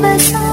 Christmas.